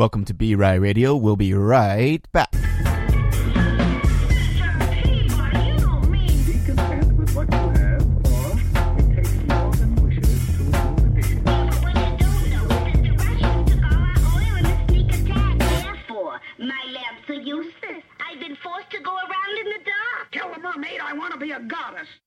Welcome to BeRy Radio. We'll be right back.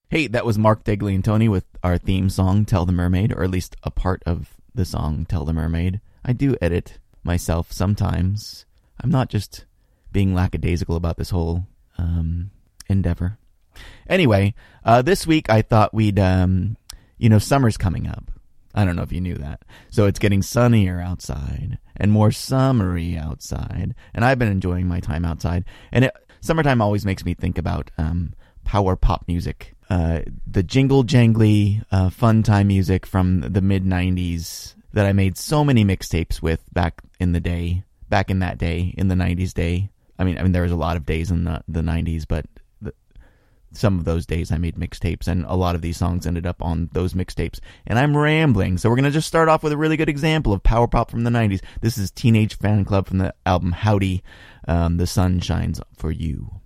Hey, that was Mark De Gli Antoni with our theme song, Tell the Mermaid, or at least a part of the song, Tell the Mermaid. I do edit myself sometimes. I'm not just being lackadaisical about this whole um, endeavor. Anyway, uh, this week I thought we'd, um, you know, summer's coming up. I don't know if you knew that. So it's getting sunnier outside and more summery outside. And I've been enjoying my time outside. And it, summertime always makes me think about um, power pop music. Uh, the jingle jangly, uh, fun time music from the mid 90s that I made so many mixtapes with back in the day, back in that day, in the 90s day. I mean, I mean, there was a lot of days in the, the 90s, but the, some of those days I made mixtapes, and a lot of these songs ended up on those mixtapes. And I'm rambling, so we're gonna just start off with a really good example of power pop from the '90s. This is Teenage Fanclub from the album Howdy. Um, the sun shines for you.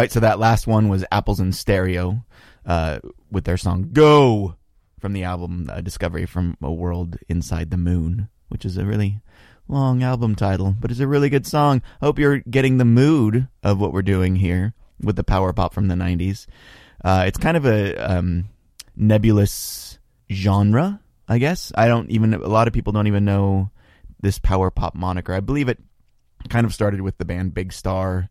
Right, so that last one was Apples in Stereo uh, with their song Go from the album uh, Discovery from a World Inside the Moon, which is a really long album title, but it's a really good song. Hope you're getting the mood of what we're doing here with the power pop from the 90s. Uh, it's kind of a um, nebulous genre, I guess. I don't even, a lot of people don't even know this power pop moniker. I believe it kind of started with the band Big Star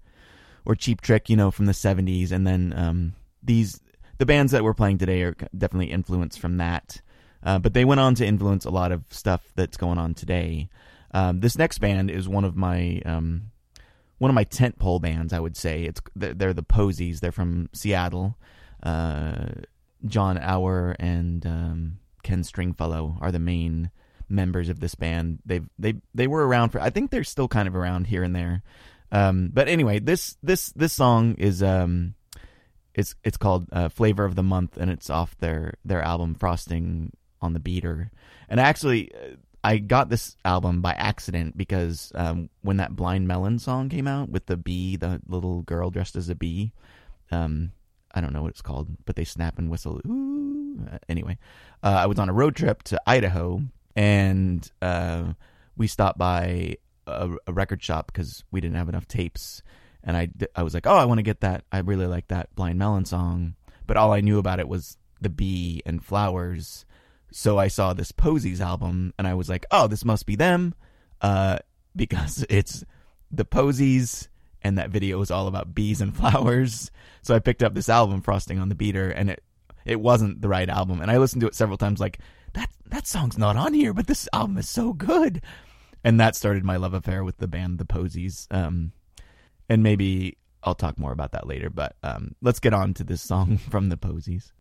or Cheap Trick, you know, from the 70s. And then um, these, the bands that we're playing today are definitely influenced from that. Uh, but they went on to influence a lot of stuff that's going on today. Um, this next band is one of my um, one of my tentpole bands. I would say it's they're the Posies. They're from Seattle. Uh, John Auer and um, Ken Stringfellow are the main members of this band. They've they they were around for. I think they're still kind of around here and there. Um, but anyway, this this this song is um, it's it's called uh, Flavor of the Month, and it's off their their album Frosting on the Beater. And actually, uh, I got this album by accident because um, when that Blind Melon song came out with the bee, the little girl dressed as a bee, um, I don't know what it's called, but they snap and whistle. Ooh. Uh, anyway, uh, I was on a road trip to Idaho, and uh, we stopped by a, a record shop because we didn't have enough tapes. And I, I was like, oh, I want to get that. I really like that Blind Melon song. But all I knew about it was the bee and flowers. So I saw this Posies album, and I was like, oh, this must be them, uh, because it's the Posies, and that video is all about bees and flowers. So I picked up this album, Frosting on the Beater, and it it wasn't the right album. And I listened to it several times, like that that song's not on here, but this album is so good. And that started my love affair with the band, the Posies. Um, and maybe I'll talk more about that later. But um, let's get on to this song from the Posies.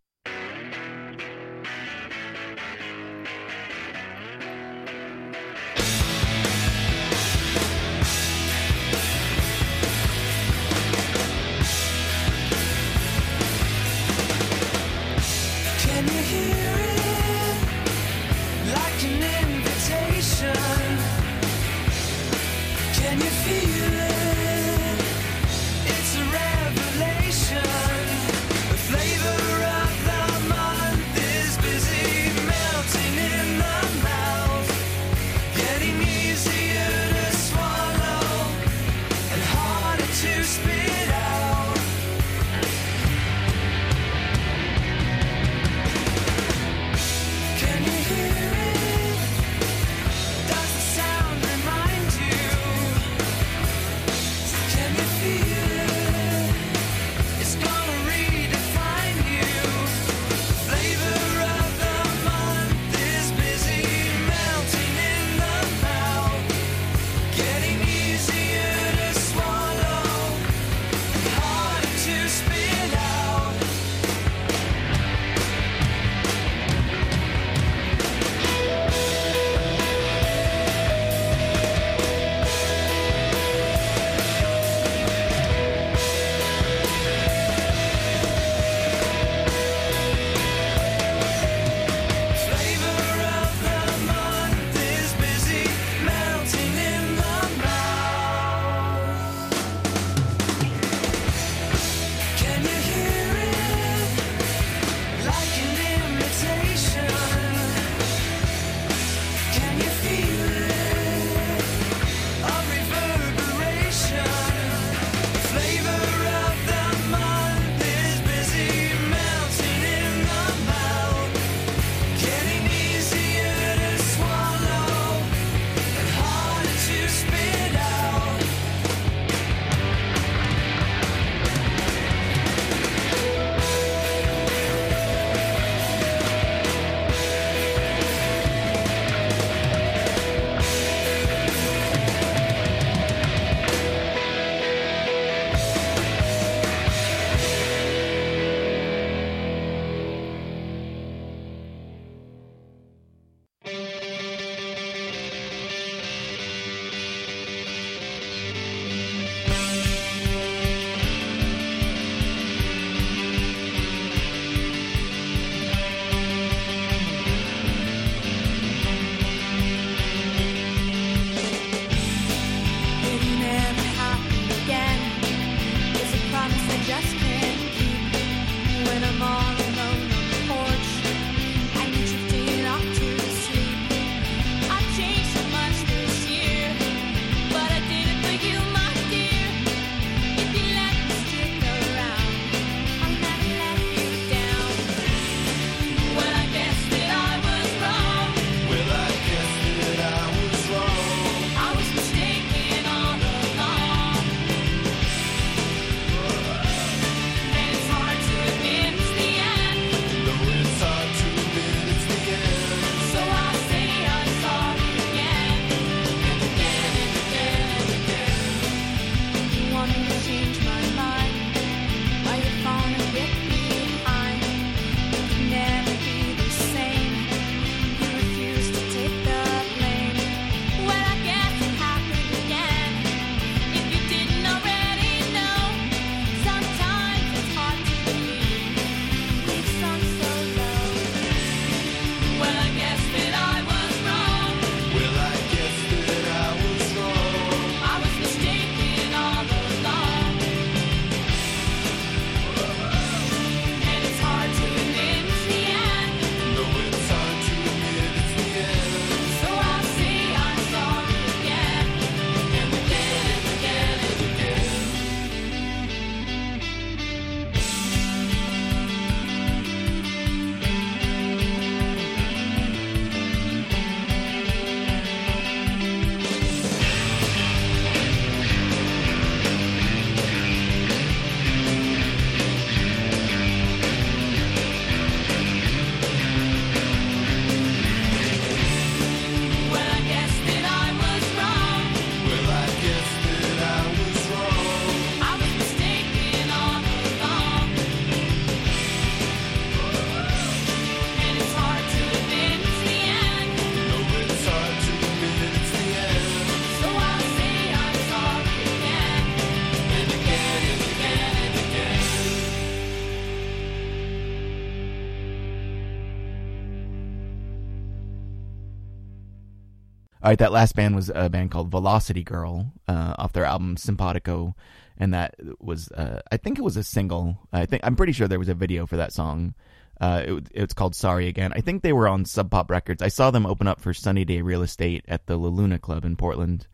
That last band was a band called Velocity Girl uh, off their album Simpatico, and that was uh, I think it was a single. I think I'm pretty sure there was a video for that song. Uh, it, it's called Sorry Again. I think they were on Sub Pop Records. I saw them open up for Sunny Day Real Estate at the La Luna Club in Portland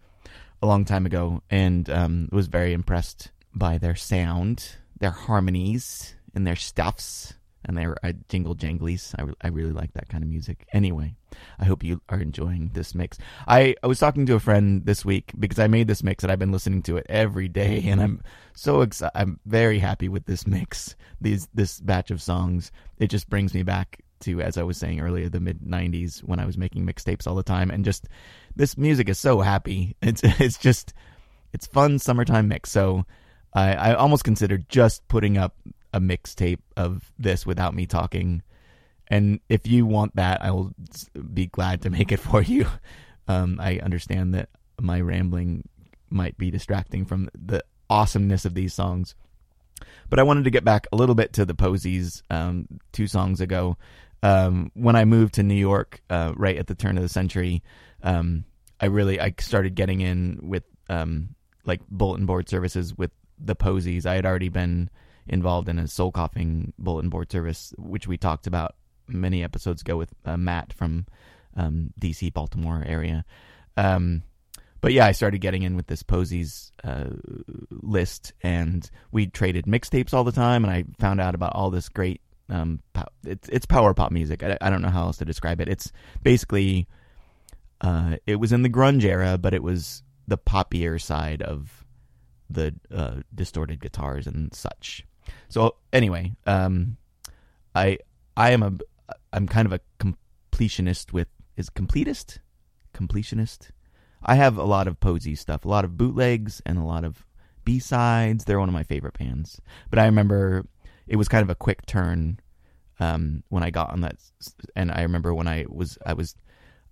a long time ago, and um, was very impressed by their sound, their harmonies, and their stuffs, and their uh, jingle janglies. I, re- I really like that kind of music. Anyway, I hope you are enjoying this mix. I, I was talking to a friend this week because I made this mix and I've been listening to it every day, and I'm so excited. I'm very happy with this mix. These this batch of songs. It just brings me back to, as I was saying earlier, the mid '90s when I was making mixtapes all the time, and just this music is so happy. It's it's just it's fun summertime mix. So I, I almost considered just putting up a mixtape of this without me talking. And if you want that, I will be glad to make it for you. Um, I understand that my rambling might be distracting from the awesomeness of these songs. But I wanted to get back a little bit to the Posies um, two songs ago. Um, when I moved to New York, uh, right at the turn of the century, um, I really I started getting in with um, like bulletin board services with the Posies. I had already been involved in a soul coughing bulletin board service, which we talked about many episodes ago with uh, Matt from um, DC, Baltimore area. Um, but yeah, I started getting in with this Posies uh, list, and we traded mixtapes all the time, and I found out about all this great. Um, pow- it's it's power pop music. I, I don't know how else to describe it. It's basically, uh, it was in the grunge era, but it was the poppier side of the uh, distorted guitars and such. So anyway, um, I I am a I'm kind of a completionist with is completist completionist. I have a lot of Posey stuff, a lot of bootlegs and a lot of B sides. They're one of my favorite bands. But I remember it was kind of a quick turn um, when I got on that, and I remember when I was I was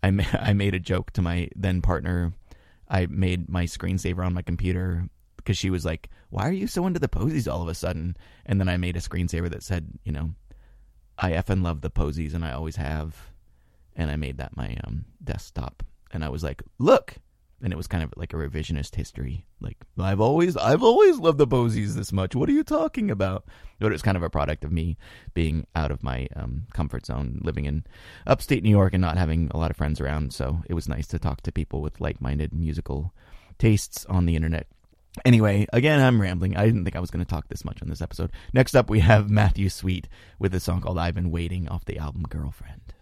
I ma- I made a joke to my then partner. I made my screensaver on my computer because she was like, "Why are you so into the Posies all of a sudden?" And then I made a screensaver that said, "You know, I effing love the Posies, and I always have." And I made that my um, desktop, and I was like, "Look." And it was kind of like a revisionist history. Like I've always, I've always loved the Posies this much. What are you talking about? But it was kind of a product of me being out of my um, comfort zone, living in upstate New York and not having a lot of friends around. So it was nice to talk to people with like-minded musical tastes on the internet. Anyway, again, I'm rambling. I didn't think I was going to talk this much on this episode. Next up, we have Matthew Sweet with a song called "I've Been Waiting" off the album "Girlfriend."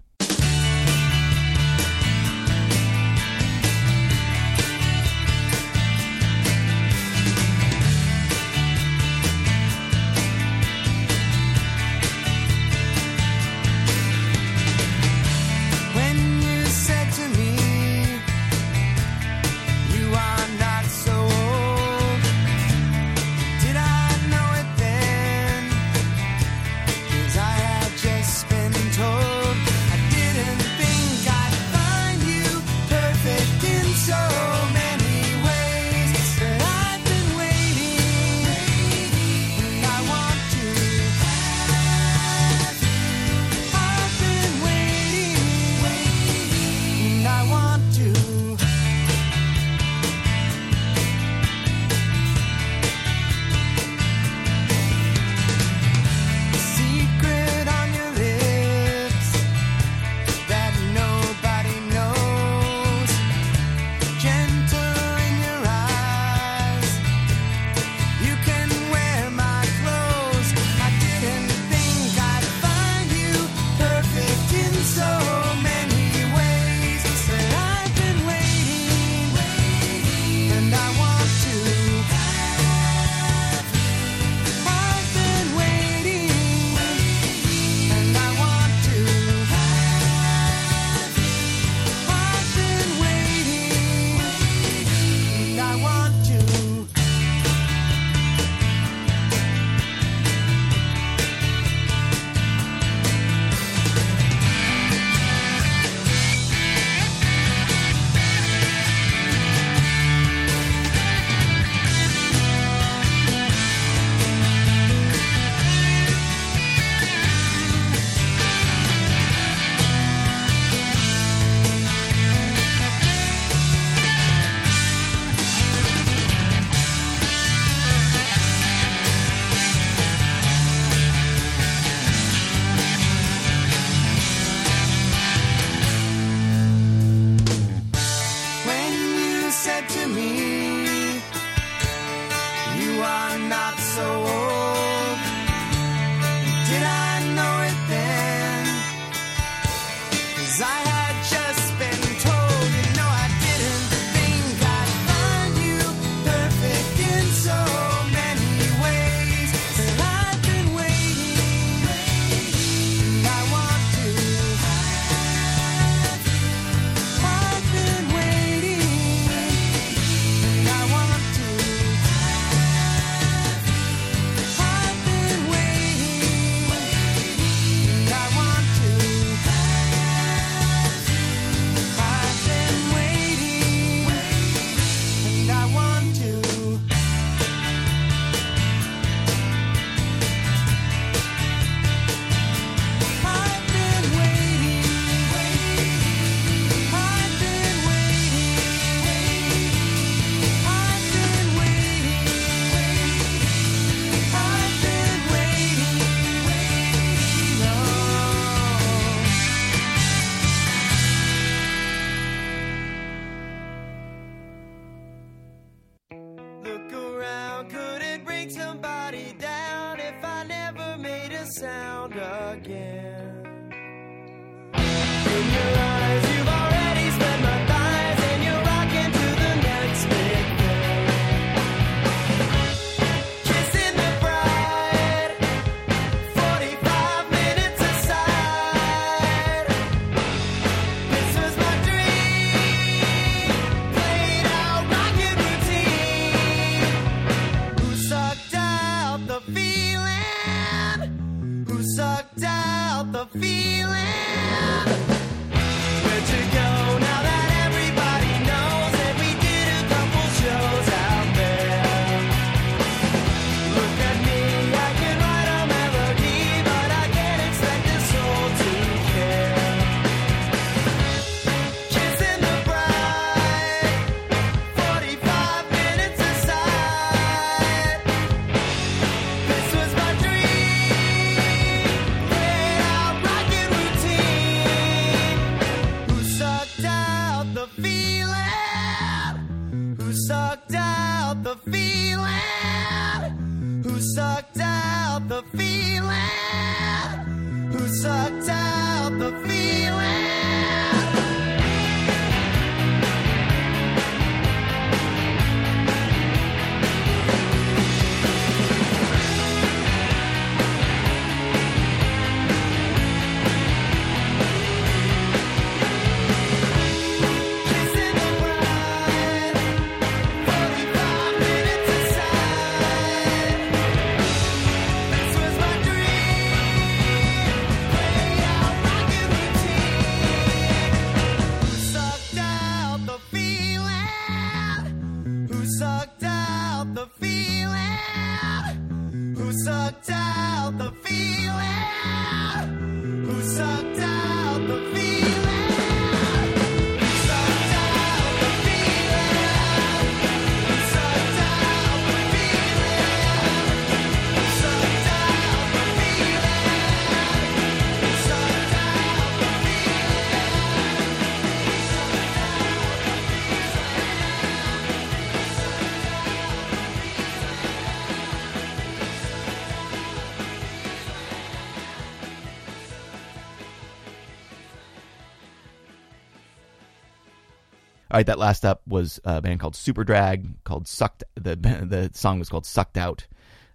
All right, that last up was a band called Superdrag called Sucked. The the song was called Sucked Out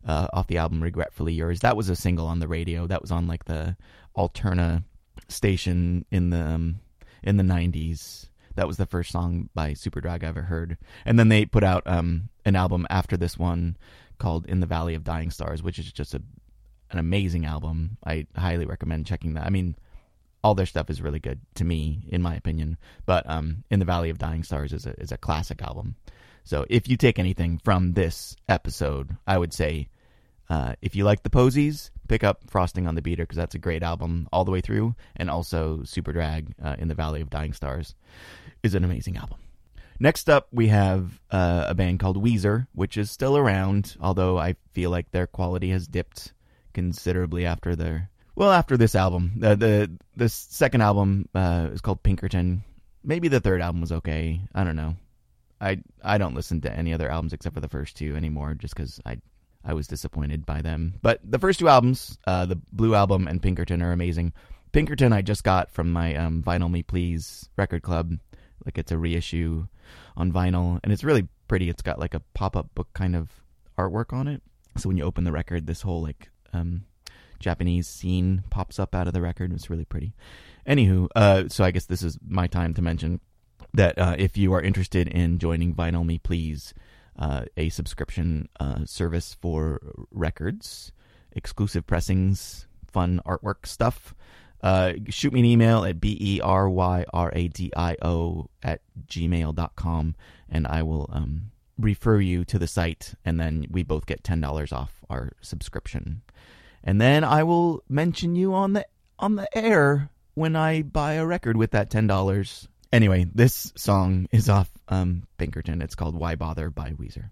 uh, off the album Regretfully Yours. That was a single on the radio. That was on like the Alterna station in the um, in the nineties. That was the first song by Superdrag I ever heard. And then they put out um, an album after this one called In the Valley of Dying Stars, which is just a an amazing album. I highly recommend checking that. I mean, all their stuff is really good to me, in my opinion. But um, In the Valley of Dying Stars is a is a classic album. So if you take anything from this episode, I would say uh, if you like the Posies, pick up Frosting on the Beater because that's a great album all the way through, and also Superdrag uh, in the Valley of Dying Stars is an amazing album. Next up, we have uh, a band called Weezer, which is still around, although I feel like their quality has dipped considerably after their well after this album. The the the second album uh, is called Pinkerton. Maybe the third album was okay. I don't know. I I don't listen to any other albums except for the first two anymore, just because I I was disappointed by them. But the first two albums, uh, the Blue album and Pinkerton, are amazing. Pinkerton I just got from my um, Vinyl Me Please record club. Like it's a reissue on vinyl, and it's really pretty. It's got like a pop up book kind of artwork on it. So when you open the record, this whole like um, Japanese scene pops up out of the record. It's really pretty. Anywho, uh, so I guess this is my time to mention that uh, if you are interested in joining Vinyl Me Please, uh, a subscription uh, service for records, exclusive pressings, fun artwork stuff, uh, shoot me an email at b e r y r a d i o at gmail.com and I will um, refer you to the site, and then we both get ten dollars off our subscription. And then I will mention you on the on the air when I buy a record with that ten dollars. Anyway, this song is off um, Pinkerton. It's called "Why Bother" by Weezer.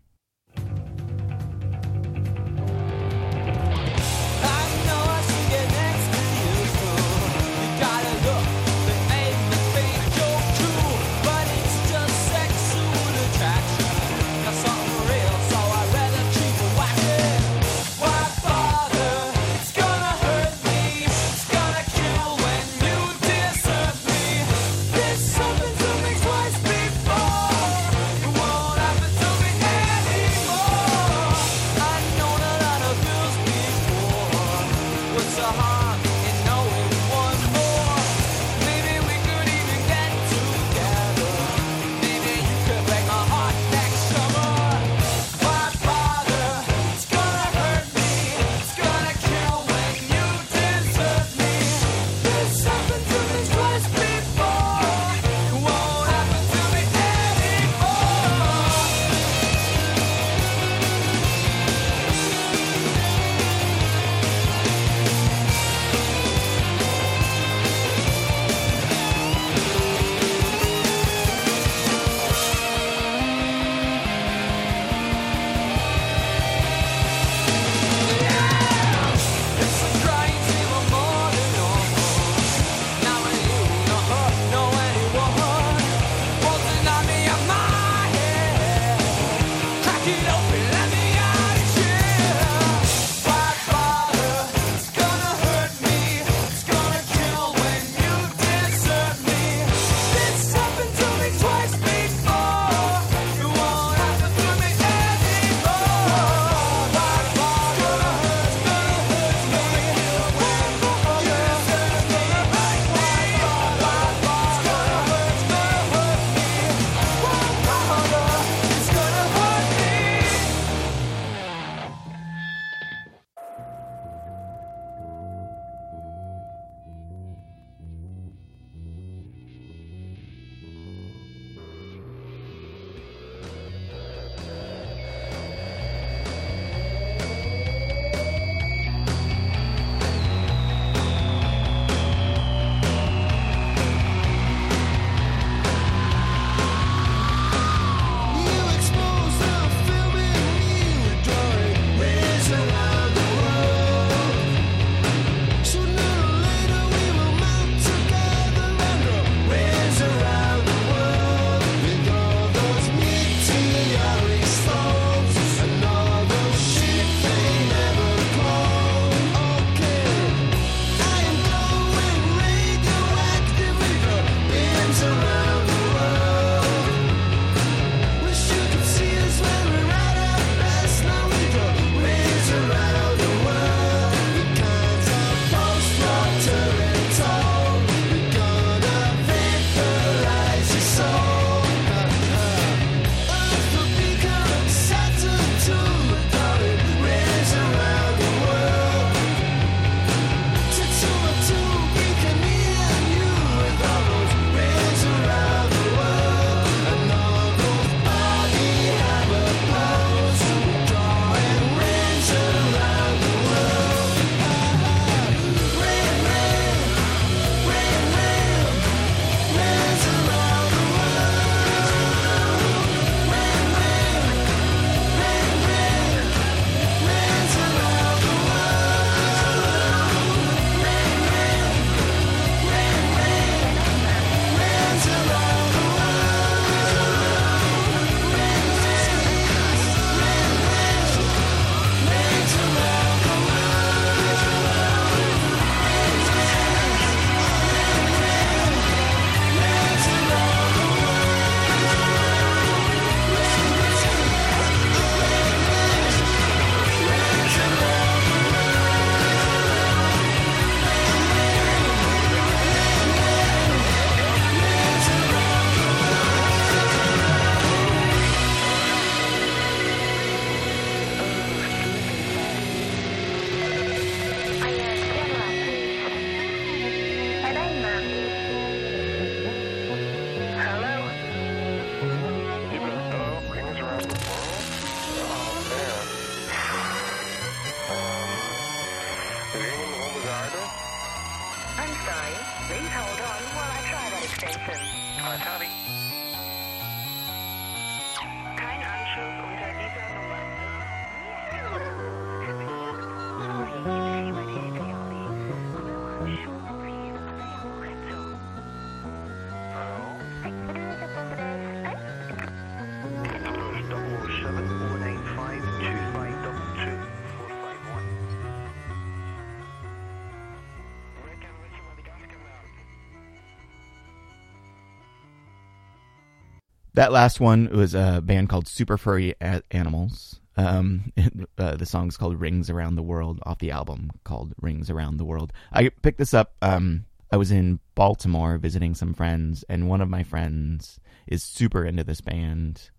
That last one was a band called Super Furry A- Animals. Um, uh, the song's called "Rings Around the World" off the album called "Rings Around the World." I picked this up. Um, I was in Baltimore visiting some friends, and one of my friends is super into this band,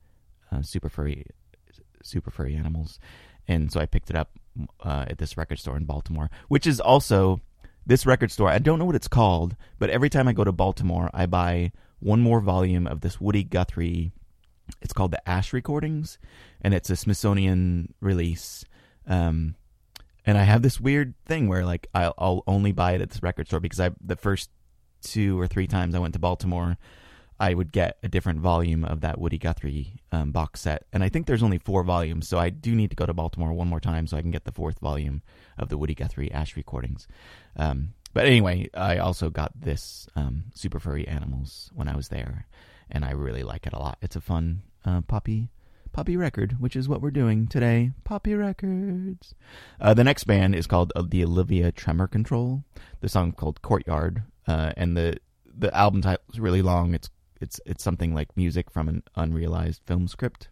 uh, Super Furry, Super Furry Animals, and so I picked it up uh, at this record store in Baltimore, which is also this record store. I don't know what it's called, but every time I go to Baltimore, I buy one more volume of this Woody Guthrie. It's called the Asch Recordings, and it's a Smithsonian release. Um, and I have this weird thing where like I'll, I'll only buy it at this record store because I the first two or three times I went to Baltimore, I would get a different volume of that Woody Guthrie um, box set, and I think there's only four volumes, so I do need to go to Baltimore one more time so I can get the fourth volume of the Woody Guthrie Asch recordings. Um, but anyway, I also got this um, Super Furry Animals when I was there, and I really like it a lot. It's a fun uh, poppy poppy record, which is what we're doing today. Poppy records. Uh, the next band is called uh, the Olivia Tremor Control. The song called Courtyard, uh, and the the album title is really long. It's it's it's something like music from an unrealized film script.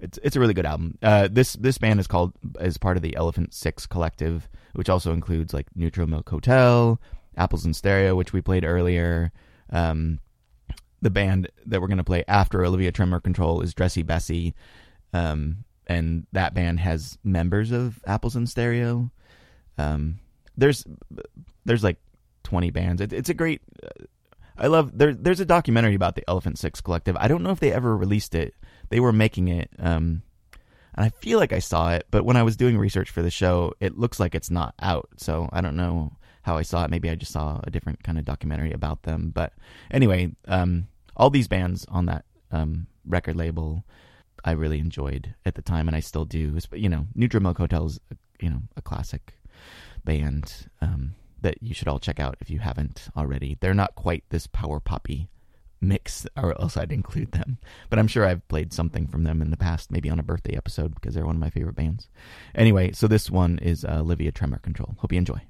It's it's a really good album. Uh, this this band is called is part of the Elephant Six Collective, which also includes like Neutral Milk Hotel, Apples in Stereo, which we played earlier. Um, the band that we're going to play after Olivia Tremor Control is Dressy Bessy, um, and that band has members of Apples in Stereo. Um, there's there's like 20 bands. It, it's a great. Uh, I love there. There's a documentary about the Elephant Six Collective. I don't know if they ever released it. They were making it, um, and I feel like I saw it. But when I was doing research for the show, it looks like it's not out. So I don't know how I saw it. Maybe I just saw a different kind of documentary about them. But anyway, um, all these bands on that um, record label, I really enjoyed at the time, and I still do. You know, Neutral Milk Hotel is, you know, a classic band um, that you should all check out if you haven't already. They're not quite this power poppy mix, or else I'd include them. But I'm sure I've played something from them in the past, maybe on a birthday episode, because they're one of my favorite bands. Anyway, so this one is uh, Olivia Tremor Control. Hope you enjoy.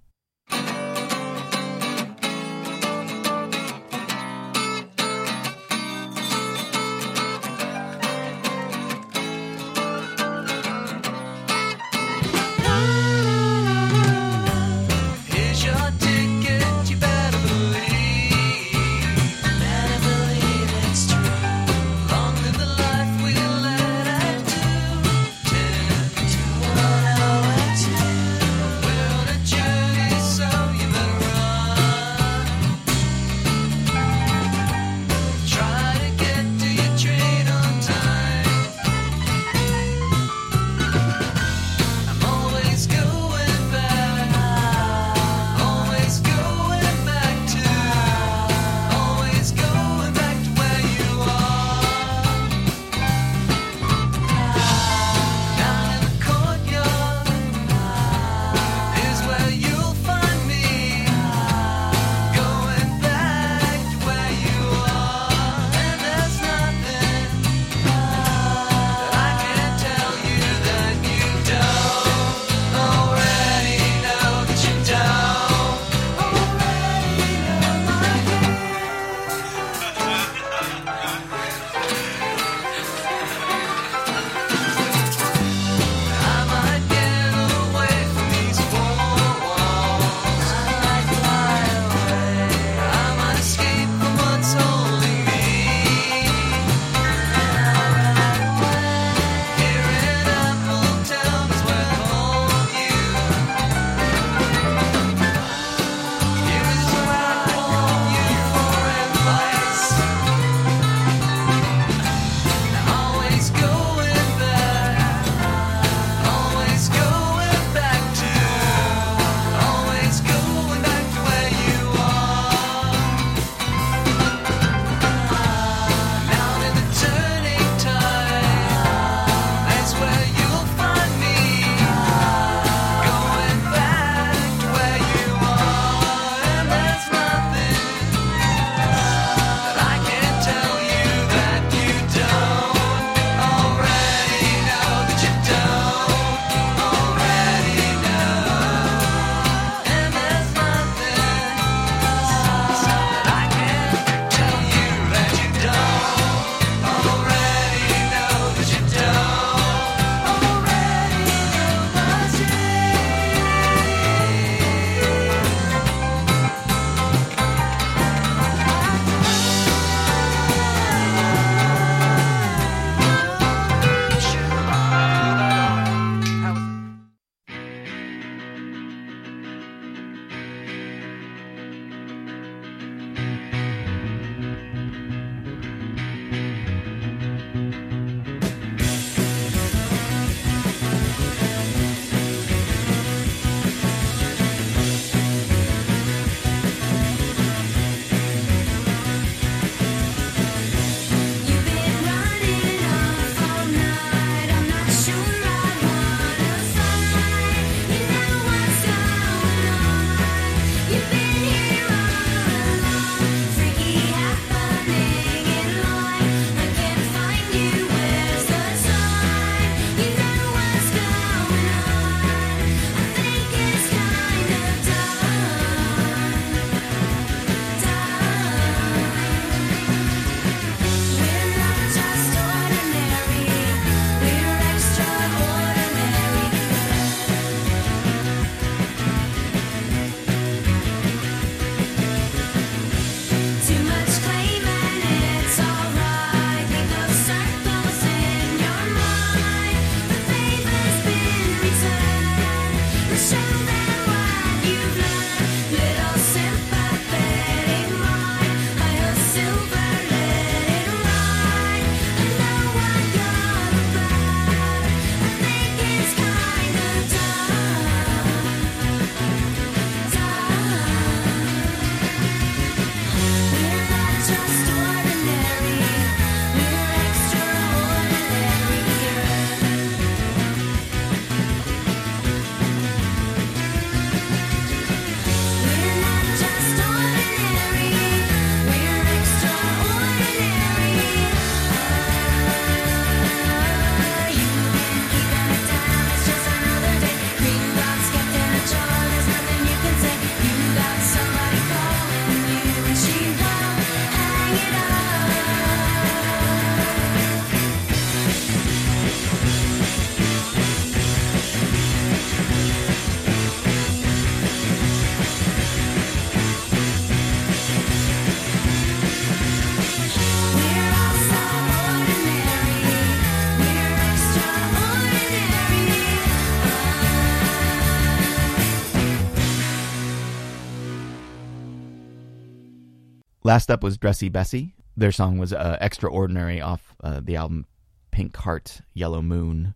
Last up was Dressy Bessy. Their song was uh, Extraordinary off uh, the album Pink Heart, Yellow Moon.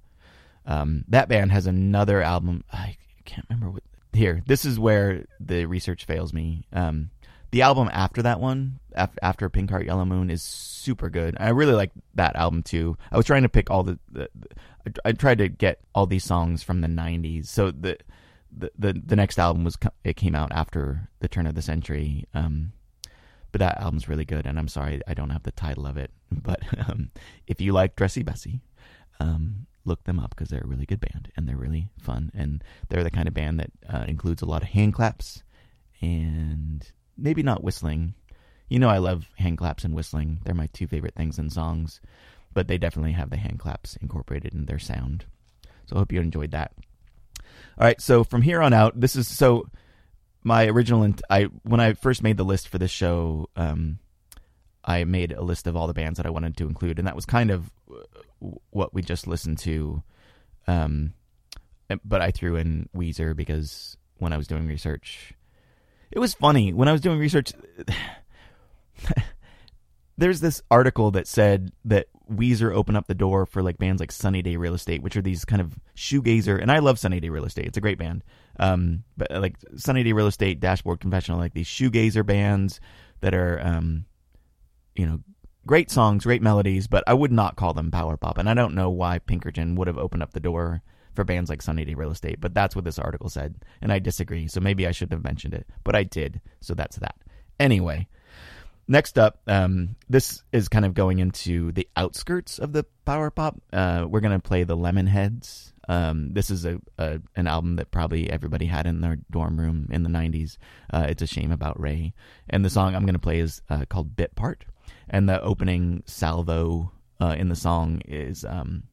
Um, that band has another album. I can't remember what. Here, this is where the research fails me. Um, the album after that one, af- after Pink Heart, Yellow Moon, is super good. I really like that album too. I was trying to pick all the. the, the I, tried to get all these songs from the '90s. So the the the, the next album was it came out after the turn of the century. Um, but that album's really good, and I'm sorry I don't have the title of it. But um, if you like Dressy Bessy, um, look them up because they're a really good band and they're really fun, and they're the kind of band that uh, includes a lot of hand claps and maybe not whistling. You know, I love hand claps and whistling; they're my two favorite things in songs. But they definitely have the hand claps incorporated in their sound. So I hope you enjoyed that. All right, so from here on out, this is so my original. int- I when I first made the list for this show, um, I made a list of all the bands that I wanted to include, and that was kind of uh, what we just listened to. Um, but I threw in Weezer because when I was doing research, it was funny when I was doing research. there's this article that said that Weezer opened up the door for like bands like Sunny Day Real Estate, which are these kind of shoegazer, and I love Sunny Day Real Estate. It's a great band. Um, but uh, like Sunny Day Real Estate, Dashboard Confessional, like these shoegazer bands that are, um, you know, great songs, great melodies, but I would not call them power pop. And I don't know why Pinkerton would have opened up the door for bands like Sunny Day Real Estate, but that's what this article said, and I disagree. So maybe I shouldn't have mentioned it, but I did. So that's that. Anyway, next up, um, this is kind of going into the outskirts of the power pop. Uh, we're gonna play the Lemonheads. Um, this is a, a an album that probably everybody had in their dorm room in the '90s. Uh, it's a shame about Ray, and the song I'm gonna play is uh, called "Bit Part," and the opening salvo uh, in the song is um,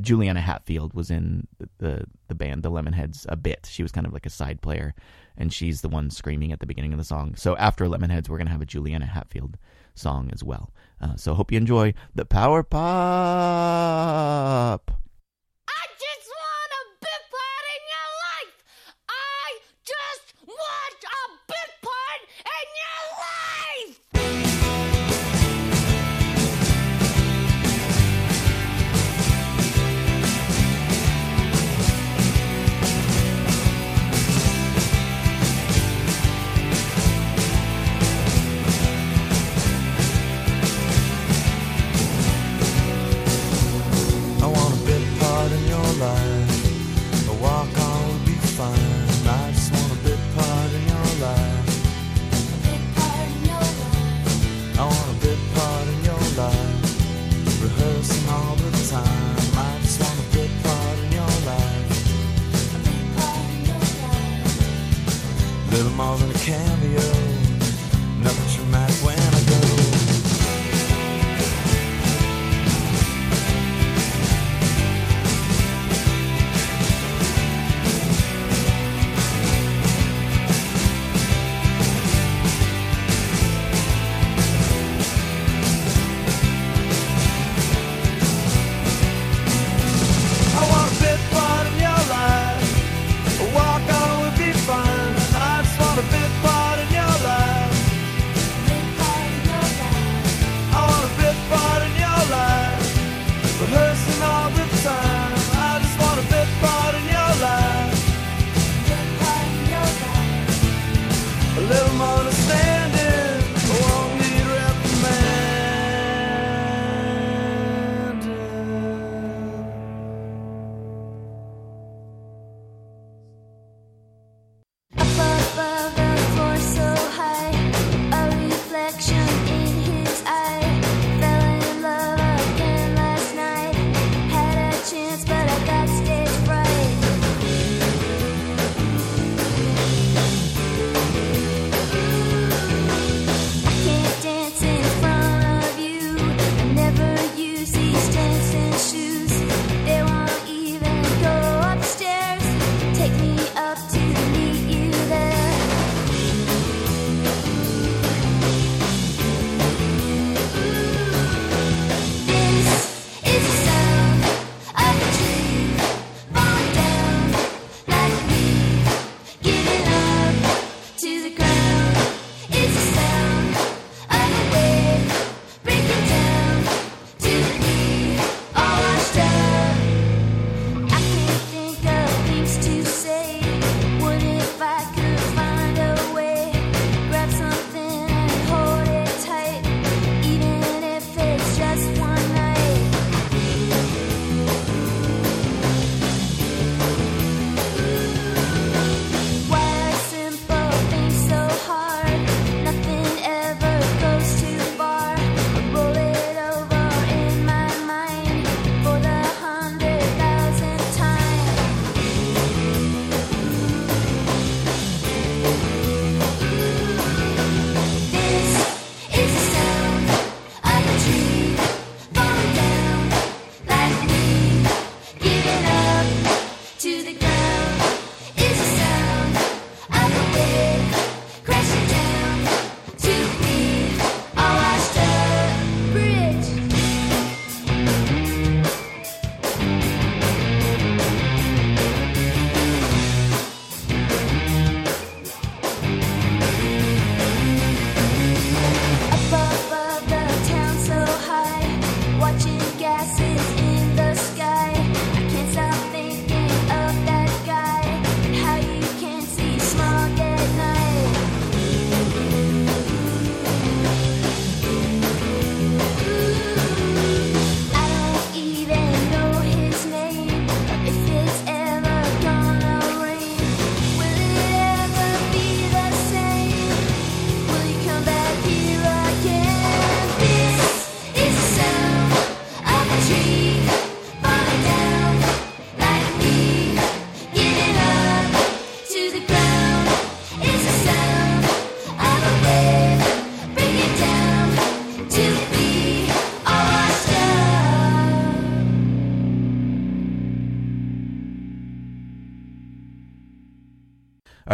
Juliana Hatfield was in the, the band the Lemonheads a bit. She was kind of like a side player, and she's the one screaming at the beginning of the song. So after Lemonheads, we're gonna have a Juliana Hatfield song as well. Uh, so hope you enjoy the Power Pop. Little more than a cameo.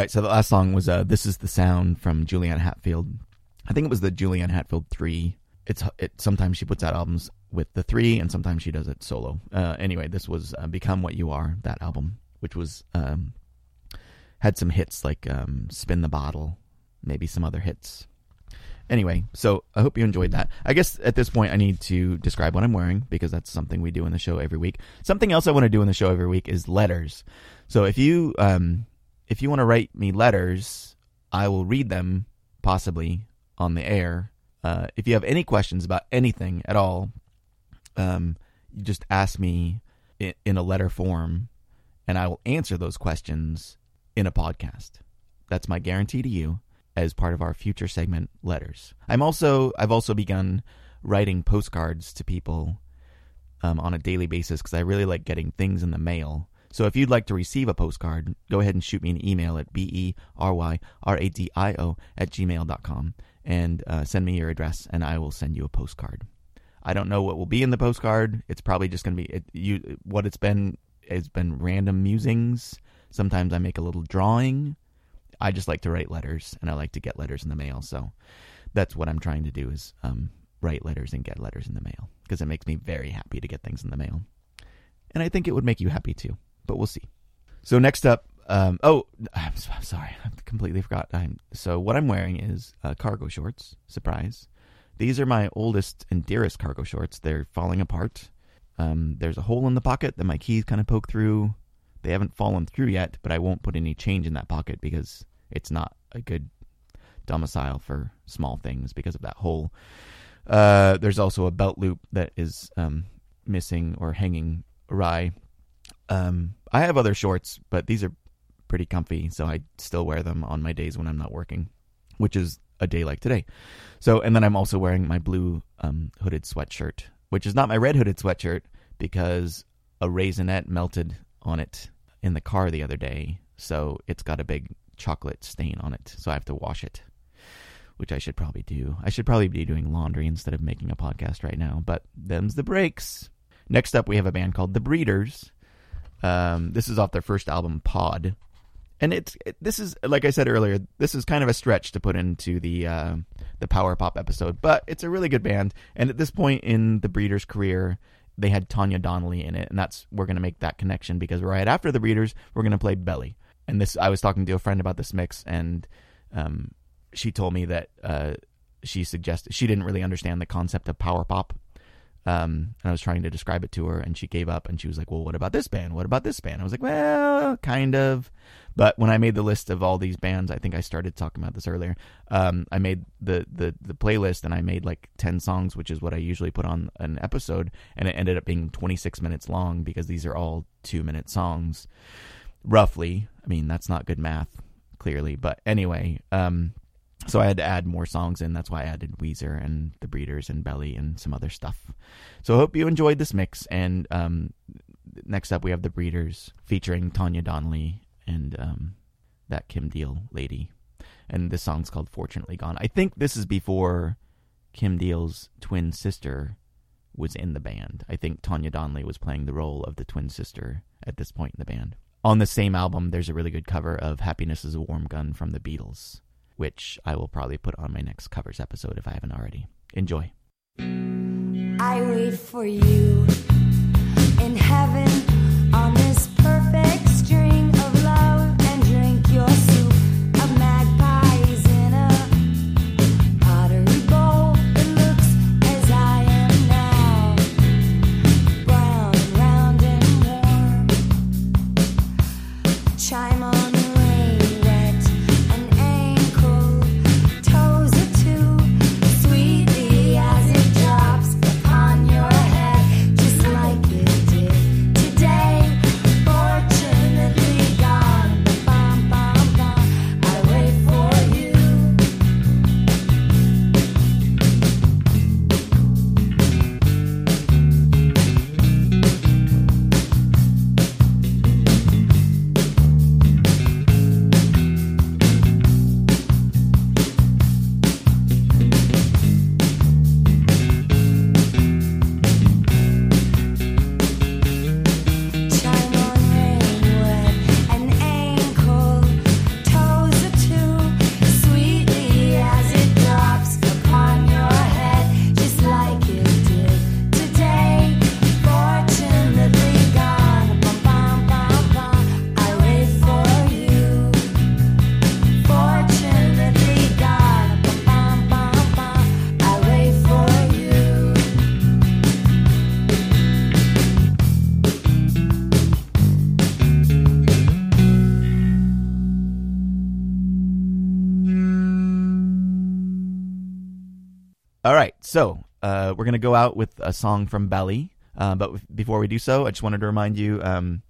Right, so the last song was uh, "This Is the Sound" from Juliana Hatfield. I think it was the Juliana Hatfield three. It's it. Sometimes she puts out albums with the three, and sometimes she does it solo. Uh, anyway, this was uh, "Become What You Are" that album, which was um, had some hits like um, "Spin the Bottle," maybe some other hits. Anyway, so I hope you enjoyed that. I guess at this point I need to describe what I'm wearing because that's something we do in the show every week. Something else I want to do in the show every week is letters. So if you um, if you want to write me letters, I will read them possibly on the air. Uh, if you have any questions about anything at all, um, you just ask me in, in a letter form, and I will answer those questions in a podcast. That's my guarantee to you as part of our future segment letters. I'm also I've also begun writing postcards to people um, on a daily basis because I really like getting things in the mail. So if you'd like to receive a postcard, go ahead and shoot me an email at b e r y r a d i o at gmail.com and uh, send me your address, and I will send you a postcard. I don't know what will be in the postcard. It's probably just going to be it, you. What it's been has been random musings. Sometimes I make a little drawing. I just like to write letters, and I like to get letters in the mail. So that's what I'm trying to do is um, write letters and get letters in the mail because it makes me very happy to get things in the mail, and I think it would make you happy too. But we'll see. So next up, um, oh, I'm, I'm sorry, I completely forgot. I'm, so what I'm wearing is uh, cargo shorts. Surprise! These are my oldest and dearest cargo shorts. They're falling apart. Um, there's a hole in the pocket that my keys kind of poke through. They haven't fallen through yet, but I won't put any change in that pocket because it's not a good domicile for small things because of that hole. Uh, there's also a belt loop that is um, missing or hanging awry. Um, I have other shorts, but these are pretty comfy, so I still wear them on my days when I'm not working, which is a day like today. So, and then I'm also wearing my blue um, hooded sweatshirt, which is not my red hooded sweatshirt because a raisinette melted on it in the car the other day. So it's got a big chocolate stain on it. So I have to wash it, which I should probably do. I should probably be doing laundry instead of making a podcast right now, but them's the breaks. Next up, we have a band called The Breeders. Um, this is off their first album, Pod and it's it, this is like I said earlier, this is kind of a stretch to put into the uh, the power pop episode, but it's a really good band. And at this point in the Breeders' career, they had Tanya Donelly in it, and that's we're gonna make that connection because right after the Breeders, we're gonna play Belly. And this, I was talking to a friend about this mix, and um, she told me that uh, she suggested she didn't really understand the concept of power pop. Um, and I was trying to describe it to her, and she gave up, and she was like, "Well, what about this band? What about this band?" I was like, "Well, kind of." But when I made the list of all these bands, I think I started talking about this earlier. Um, I made the, the the playlist, and I made like ten songs, which is what I usually put on an episode, and it ended up being twenty six minutes long because these are all two minute songs, roughly. I mean, that's not good math, clearly, but anyway. Um, so I had to add more songs in. That's why I added Weezer and The Breeders and Belly and some other stuff. So I hope you enjoyed this mix. And um, next up, we have The Breeders featuring Tanya Donelly and um, that Kim Deal lady. And this song's called Fortunately Gone. I think this is before Kim Deal's twin sister was in the band. I think Tanya Donelly was playing the role of the twin sister at this point in the band. On the same album, there's a really good cover of Happiness is a Warm Gun from the Beatles which I will probably put on my next covers episode if I haven't already. Enjoy. I wait for you in heaven on this perfect string so uh, we're gonna go out with a song from Belly. Uh, but before we do so, I just wanted to remind you. Um,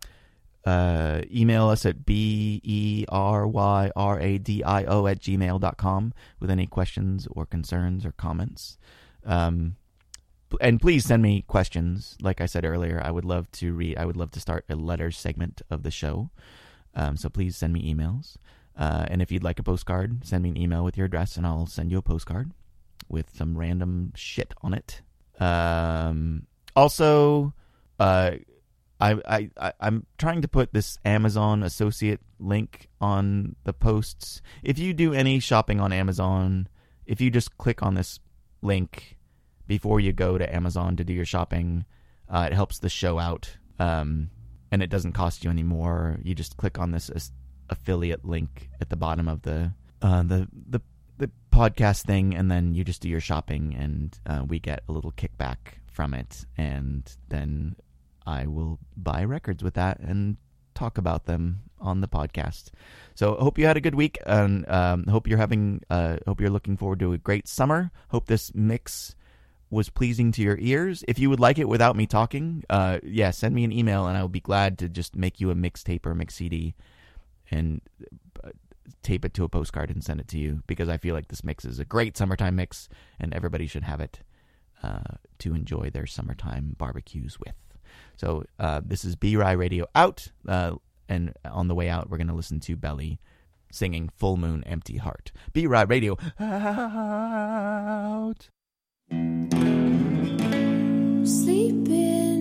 uh, email us at b e r y r a d i o at gmail dot com with any questions or concerns or comments. Um, and please send me questions. Like I said earlier, I would love to read. I would love to start a letters segment of the show. Um, so please send me emails. Uh, and if you'd like a postcard, send me an email with your address, and I'll send you a postcard with some random shit on it. Um, also, uh, I, I, I'm trying to put this Amazon associate link on the posts. If you do any shopping on Amazon, if you just click on this link before you go to Amazon to do your shopping, uh, it helps the show out, um, and it doesn't cost you any more. You just click on this affiliate link at the bottom of the uh, the the the podcast thing, and then you just do your shopping, and uh, we get a little kickback from it, and then I will buy records with that and talk about them on the podcast. So hope you had a good week, and um, hope you're having. Uh, hope you're looking forward to a great summer. Hope this mix was pleasing to your ears. If you would like it without me talking, uh, yeah, send me an email, and I will be glad to just make you a mixtape or mix CD, and uh, tape it to a postcard and send it to you because I feel like this mix is a great summertime mix, and everybody should have it uh, to enjoy their summertime barbecues with. So uh, this is BeRy Radio out, uh, and on the way out, we're going to listen to Belly singing "Full Moon, Empty Heart." BeRy Radio out. Sleeping